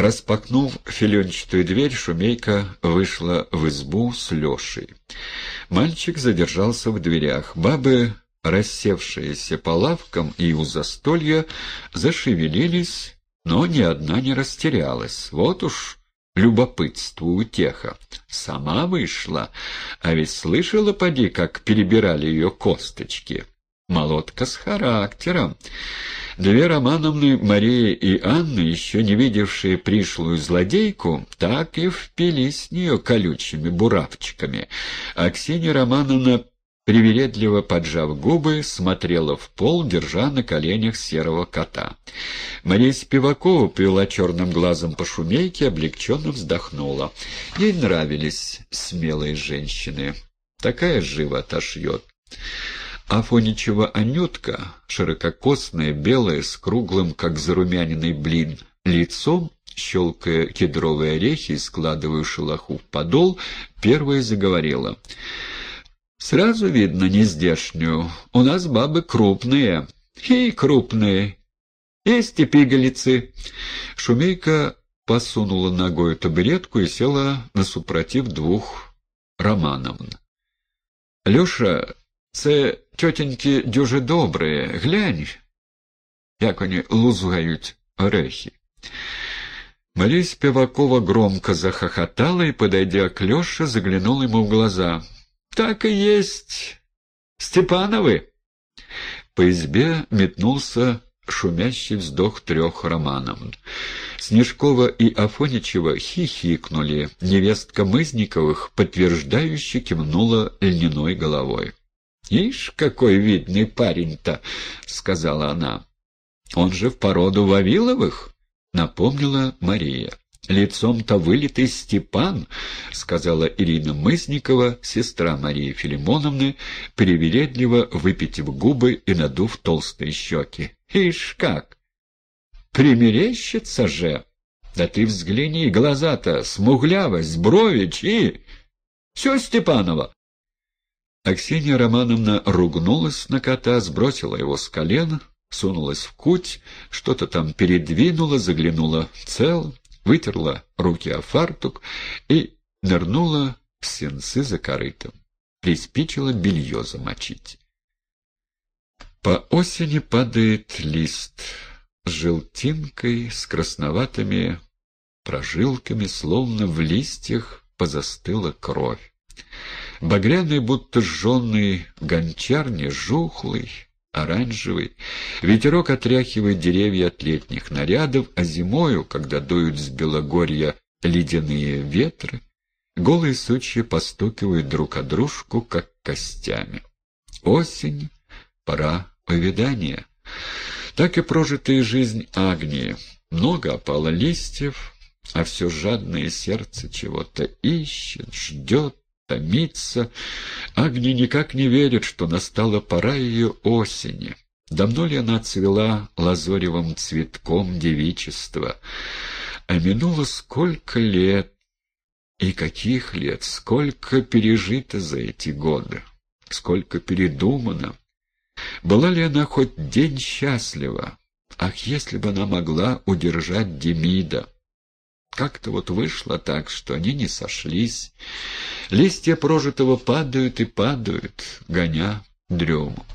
Распахнув филенчатую дверь, Шумейка вышла в избу с Лешей. Мальчик задержался в дверях. Бабы, рассевшиеся по лавкам и у застолья, зашевелились, но ни одна не растерялась. Вот уж любопытство утеха. Сама вышла, а ведь слышала, поди, как перебирали ее косточки. Молодка с характером. Две Романовны, Мария и Анна, еще не видевшие пришлую злодейку, так и впились с нее колючими буравчиками. А Ксения Романовна, привередливо поджав губы, смотрела в пол, держа на коленях серого кота. Мария Спивакова повела черным глазом по шумейке, облегченно вздохнула. Ей нравились смелые женщины. Такая живо отошьет. Афоничева Анютка, ширококосная, белая, с круглым, как зарумяненный блин, лицом, щелкая кедровые орехи и складывая шелоху в подол, первая заговорила. «Сразу видно нездешнюю. У нас бабы крупные. И крупные. Есть и пигалицы». Шумейка посунула ногой табуретку и села на супротив двух Романовн. Леша Це тьотеньки дуже добрі. Глянь, як вони лузгають орехи. Мария Спивакова громко захохотала и, подойдя к Леше, заглянула ему в глаза. «Так и есть! Степановы!» По избе метнулся шумящий вздох трех романов. Снежкова и Афоничева хихикнули. Невестка Мызниковых, подтверждающе кивнула льняной головой. «Ишь, какой видный парень-то!» — сказала она. «Он же в породу Вавиловых?» — напомнила Мария. «Лицом-то вылитый Степан», — сказала Ирина Мысникова, сестра Марии Филимоновны, привередливо выпитив губы и надув толстые щеки. «Ишь как! Примерещится же! Да ты взгляни, глаза-то, смуглявость, брови, чьи! Все Степанова!» Аксинья Романовна ругнулась на кота, сбросила его с колен, сунулась в куть, что-то там передвинула, заглянула в цел, вытерла руки о фартук и нырнула в сенцы за корытом. Приспичила белье замочить. По осени падает лист с желтинкой, с красноватыми прожилками, словно в листьях позастыла кровь. Багряный, будто жженный в гончарне, жухлый, оранжевый. Ветерок отряхивает деревья от летних нарядов, а зимою, когда дуют с Белогорья ледяные ветры, голые сучья постукивают друг о дружку, как костями. Осень — пора повидания. Так и прожитая жизнь Агнии. Много опало листьев, а все жадное сердце чего-то ищет, ждет, томится. Агния никак не верит, что настала пора ее осени. Давно ли она цвела лазоревым цветком девичества? А минуло сколько лет, и каких лет, сколько пережито за эти годы, сколько передумано. Была ли она хоть день счастлива? Ах, если бы она могла удержать Демида! Как-то вот вышло так, что они не сошлись. Листья прожитого падают и падают, гоня дрему.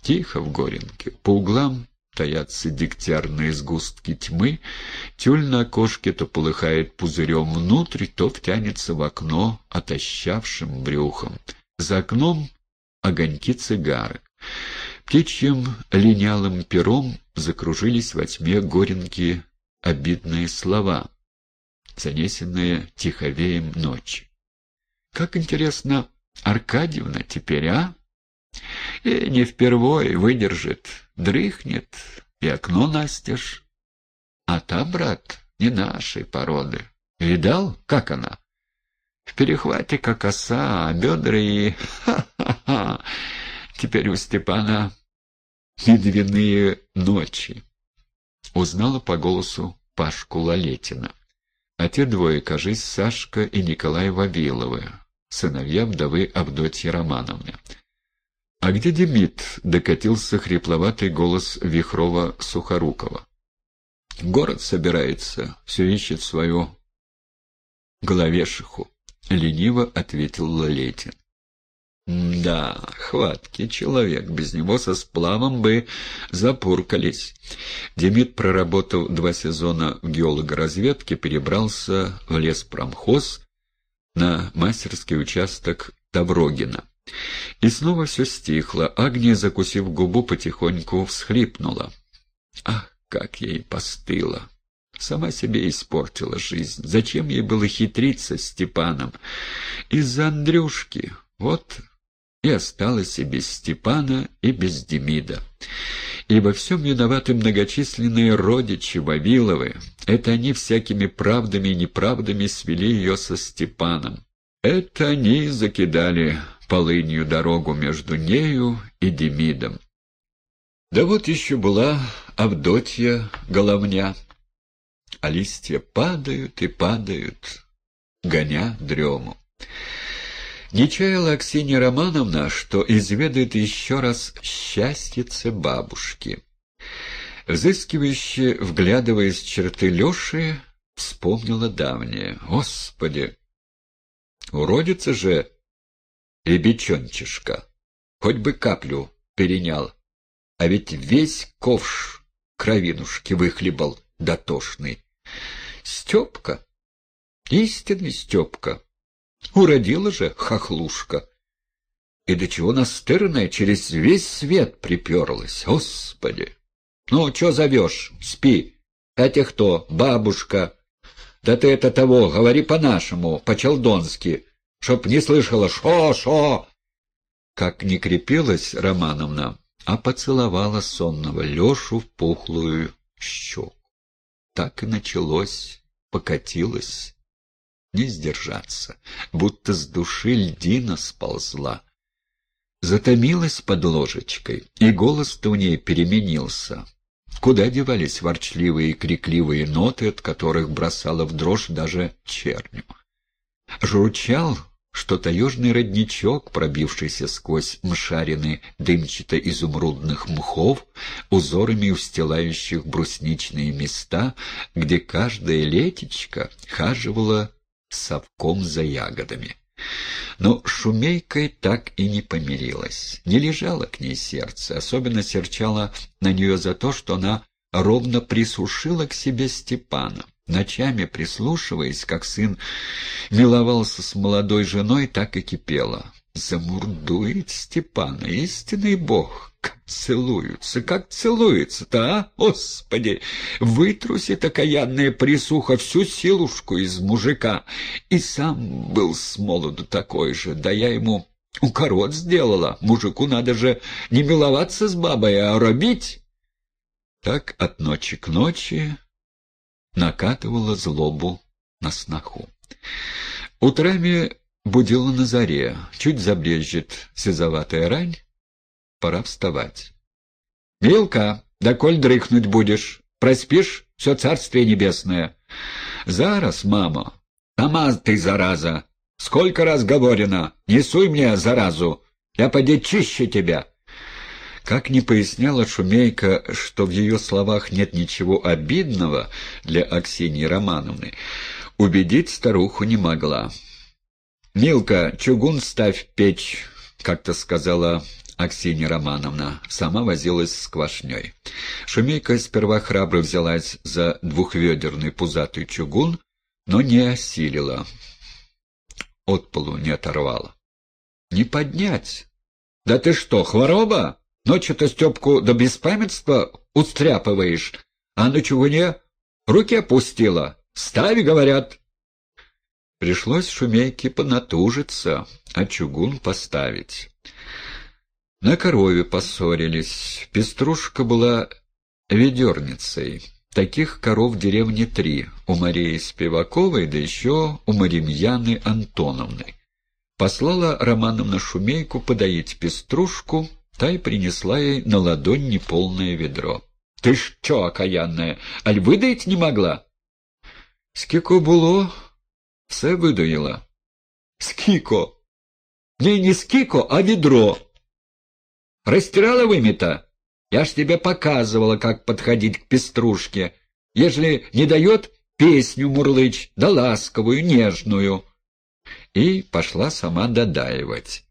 Тихо в горенке, по углам таятся дегтярные сгустки тьмы, тюль на окошке то полыхает пузырем внутрь, то втянется в окно отощавшим брюхом. За окном огоньки цигары. Птичьим линялым пером закружились во тьме горенки обидные слова — занесенные тиховеем ночи. Как интересно, Аркадьевна теперь, а? И не впервой выдержит, дрыхнет, и окно настежь. А та, брат, не нашей породы. Видал, как она? В перехвате, как оса, а бедра и... Ха-ха-ха! Теперь у Степана медвяные ночи. Узнала по голосу Пашку Лалетина. А те двое, кажись, Сашка и Николай Вавиловы, сыновья вдовы Авдотьи Романовны. «А где Демид?» — докатился хрипловатый голос Вихрова-Сухорукова. Город собирается, все ищет свою головешиху, — лениво ответил Лалетин. Да, хваткий человек, без него со сплавом бы запуркались. Демид, проработав два сезона в геологоразведке, перебрался в леспромхоз на мастерский участок Таврогина. И снова все стихло. Агния, закусив губу, потихоньку всхлипнула. Ах, как ей постыло! Сама себе испортила жизнь. Зачем ей было хитриться с Степаном? Из-за Андрюшки. Вот и осталась и без Степана, и без Демида. И во всем виноваты многочисленные родичи Вавиловы. Это они всякими правдами и неправдами свели ее со Степаном. Это они закидали полынью дорогу между нею и Демидом. Да вот еще была Авдотья Головня, а листья падают и падают, гоня дрему. Не чаяла Аксинья Романовна, что изведает еще раз счастьице бабушки. Взыскивающе, вглядываясь в черты Леши, вспомнила давнее. Господи! Уродится же ребячончишка! Хоть бы каплю перенял, а ведь весь ковш кровинушки выхлебал дотошный. Степка! Истинный Степка! Уродила же хохлушка. И до чего настырная через весь свет приперлась, господи! Ну, чё зовешь? Спи. Это кто? Бабушка. Да ты это того, говори по-нашему, по-челдонски, чтоб не слышала «шо-шо». Как не крепилась Романовна, а поцеловала сонного Лешу в пухлую щеку. Так и началось, покатилось не сдержаться, будто с души льдина сползла. Затомилась под ложечкой, и голос-то у ней переменился. Куда девались ворчливые и крикливые ноты, от которых бросала в дрожь даже черню? Журчал что таежный родничок, пробившийся сквозь мшарины дымчато-изумрудных мхов, узорами устилающих брусничные места, где каждая летечка хаживала совком за ягодами. Но Шумейкой так и не помирилась. Не лежало к ней сердце, особенно серчало на нее за то, что она ровно присушила к себе Степана. Ночами, прислушиваясь, как сын миловался с молодой женой, так и кипела. Замурдует Степана, истинный бог, как целуются, как целуются-то, а? Господи! Вытрусит окаянная присуха всю силушку из мужика. И сам был с молоду такой же, да я ему укорот сделала. Мужику надо же не миловаться с бабой, а робить. Так от ночи к ночи накатывала злобу на сноху. Утрами будила на заре, чуть забрежет сизоватая рань, пора вставать. — Милка, да коль дрыхнуть будешь, проспишь все царствие небесное. — Зараз, мама. — Сама ты, зараза! Сколько раз говорено, не суй мне заразу, я поди чище тебя. Как ни поясняла Шумейка, что в ее словах нет ничего обидного для Аксиньи Романовны, убедить старуху не могла. «Милка, чугун ставь печь», — как-то сказала Аксинья Романовна. Сама возилась с квашней. Шумейка сперва храбро взялась за двухведерный пузатый чугун, но не осилила. От полу не оторвала. «Не поднять!» «Да ты что, хвороба?» Ночью-то Степку до беспамятства устряпываешь, а на чугуне руки опустила. Стави, говорят. Пришлось шумейке понатужиться, а чугун поставить. На корове поссорились. Пеструшка была ведерницей. Таких коров в деревне три, у Марии Спиваковой, да еще у Маримьяны Антоновны. Послала Романовна Шумейку подоить пеструшку, Та й принесла ей на ладонь неполное ведро. — Ты ж чё, окаянная, аль выдать не могла? — Скико было, все выдаила. — Скико? Не, не скико, а ведро. Растирала вымета? Я ж тебе показывала, как подходить к пеструшке. Ежели не дает, песню мурлычь, да ласковую, нежную. И пошла сама додаивать.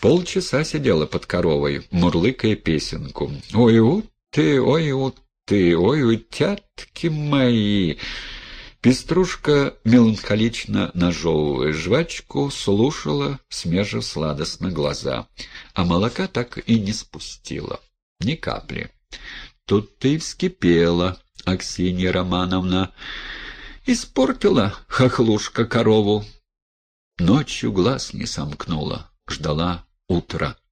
Полчаса сидела под коровой, мурлыкая песенку. «Ой, у ты, ой, у ты, ой, утятки мои!» Пеструшка, меланхолично нажевывая жвачку, слушала, смежив сладостно глаза, а молока так и не спустила. Ни капли. Тут ты вскипела, Аксинья Романовна. Испортила хохлушка корову. Ночью глаз не сомкнула, ждала утра.